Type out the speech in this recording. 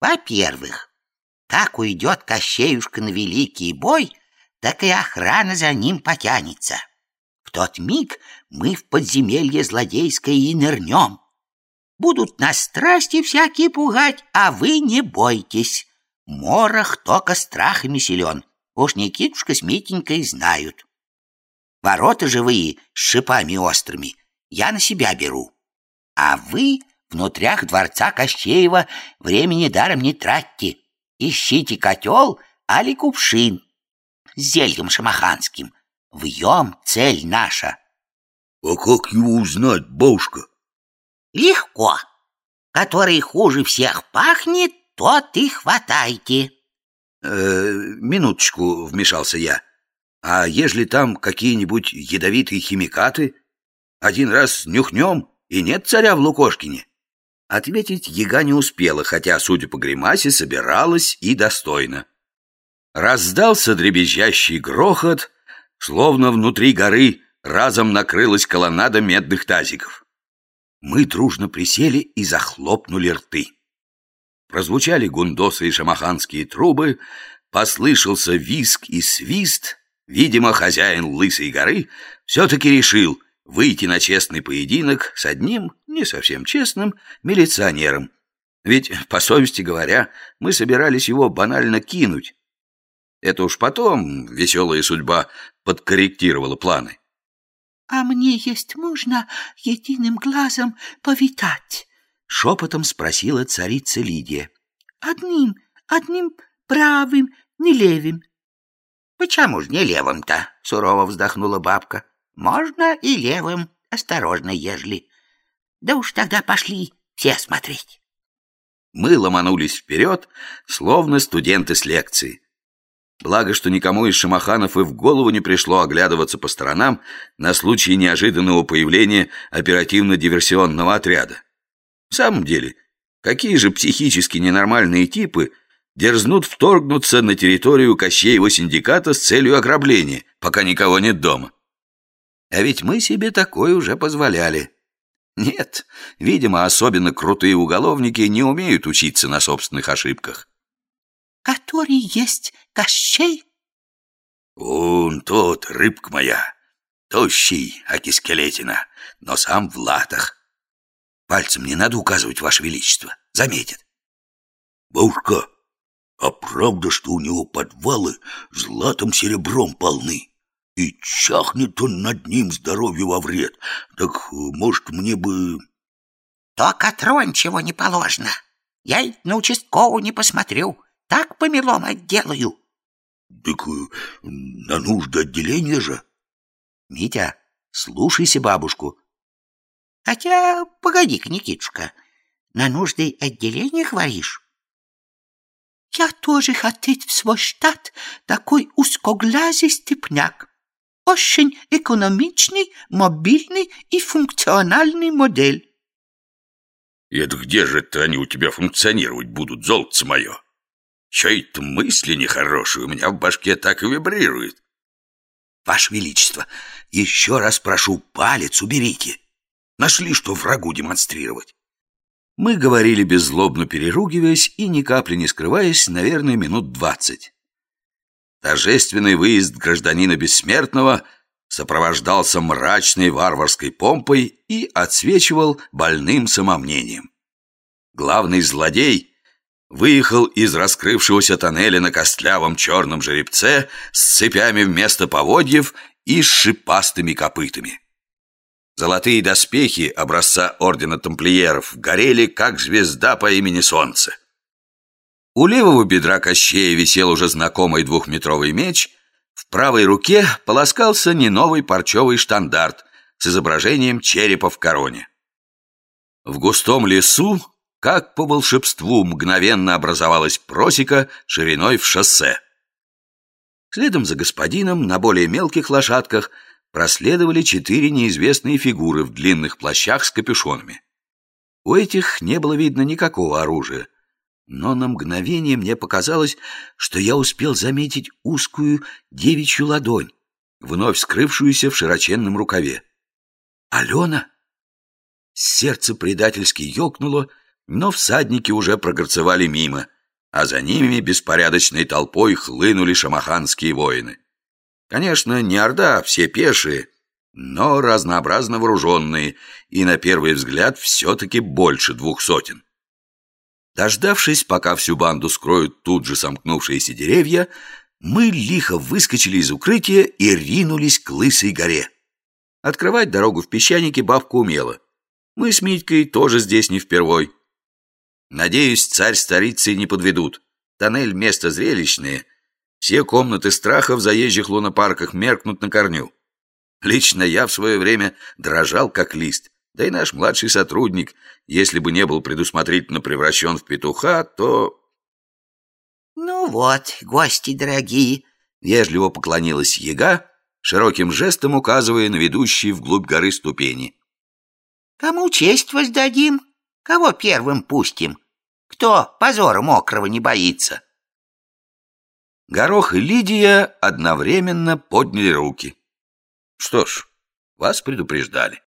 Во-первых, как уйдет Кощеюшка на великий бой, так и охрана за ним потянется. В тот миг мы в подземелье злодейское и нырнем. Будут нас страсти всякие пугать, а вы не бойтесь. Морох только страхами силен. Уж Никитушка с Митенькой знают. Ворота живые с шипами острыми я на себя беру. А вы внутрях дворца Кощеева времени даром не тратьте. Ищите котел али кувшин с зельем шамаханским. Вьем цель наша. А как его узнать, бабушка? Легко. Который хуже всех пахнет, тот и хватайте. Э, минуточку, вмешался я. А ежели там какие-нибудь ядовитые химикаты? Один раз нюхнем, и нет царя в Лукошкине. Ответить яга не успела, хотя, судя по гримасе, собиралась и достойно. Раздался дребезжащий грохот, словно внутри горы разом накрылась колоннада медных тазиков. Мы дружно присели и захлопнули рты. Прозвучали гундосы и шамаханские трубы, послышался виск и свист. Видимо, хозяин Лысой горы все-таки решил выйти на честный поединок с одним, не совсем честным, милиционером. Ведь, по совести говоря, мы собирались его банально кинуть. Это уж потом веселая судьба подкорректировала планы. «А мне есть можно единым глазом повитать?» Шепотом спросила царица Лидия. «Одним, одним правым, не левым». «Почему ж не левым-то?» — сурово вздохнула бабка. «Можно и левым, осторожно, ежели. Да уж тогда пошли все смотреть». Мы ломанулись вперед, словно студенты с лекции. Благо, что никому из шамаханов и в голову не пришло оглядываться по сторонам на случай неожиданного появления оперативно-диверсионного отряда. В самом деле, какие же психически ненормальные типы дерзнут вторгнуться на территорию Кощеева синдиката с целью ограбления, пока никого нет дома? А ведь мы себе такое уже позволяли. Нет, видимо, особенно крутые уголовники не умеют учиться на собственных ошибках который есть Кощей? Он тот, рыбка моя, тощий, аки скелетина, но сам в латах. Пальцем не надо указывать, Ваше Величество, заметят. Бабушка, а правда, что у него подвалы златом серебром полны? И чахнет он над ним здоровью во вред. Так, может, мне бы... Только тронь чего не положено. Я и на участкову не посмотрю. Так помелом отделаю. Так э, на нужды отделения же. Митя, слушайся бабушку. Хотя, погоди-ка, Никитушка, на нужды отделения говоришь? Я тоже хотеть в свой штат такой узкоглазый степняк. Очень экономичный, мобильный и функциональный модель. И это где же это они у тебя функционировать будут, золотце мое? Чей-то мысли нехорошие у меня в башке так и вибрирует. Ваше Величество, еще раз прошу, палец уберите. Нашли, что врагу демонстрировать. Мы говорили беззлобно переругиваясь и ни капли не скрываясь, наверное, минут двадцать. Торжественный выезд гражданина Бессмертного сопровождался мрачной варварской помпой и отсвечивал больным самомнением. Главный злодей выехал из раскрывшегося тоннеля на костлявом черном жеребце с цепями вместо поводьев и с шипастыми копытами. Золотые доспехи образца ордена тамплиеров горели, как звезда по имени Солнце. У левого бедра Кощея висел уже знакомый двухметровый меч, в правой руке полоскался не новый парчевый штандарт с изображением черепа в короне. В густом лесу как по волшебству мгновенно образовалась просека шириной в шоссе. Следом за господином на более мелких лошадках проследовали четыре неизвестные фигуры в длинных плащах с капюшонами. У этих не было видно никакого оружия, но на мгновение мне показалось, что я успел заметить узкую девичью ладонь, вновь скрывшуюся в широченном рукаве. «Алена?» Сердце предательски ёкнуло, но всадники уже прогорцевали мимо, а за ними беспорядочной толпой хлынули шамаханские воины. Конечно, не орда, все пешие, но разнообразно вооруженные, и на первый взгляд все-таки больше двух сотен. Дождавшись, пока всю банду скроют тут же сомкнувшиеся деревья, мы лихо выскочили из укрытия и ринулись к Лысой горе. Открывать дорогу в песчанике бабка умела. Мы с Митькой тоже здесь не впервой. Надеюсь, царь старицы не подведут. Тоннель — место зрелищное. Все комнаты страха в заезжих лунопарках меркнут на корню. Лично я в свое время дрожал, как лист. Да и наш младший сотрудник, если бы не был предусмотрительно превращен в петуха, то... «Ну вот, гости дорогие», — вежливо поклонилась яга, широким жестом указывая на ведущие вглубь горы ступени. «Кому честь воздадим? Кого первым пустим? Кто позора мокрого не боится?» Горох и Лидия одновременно подняли руки. Что ж, вас предупреждали.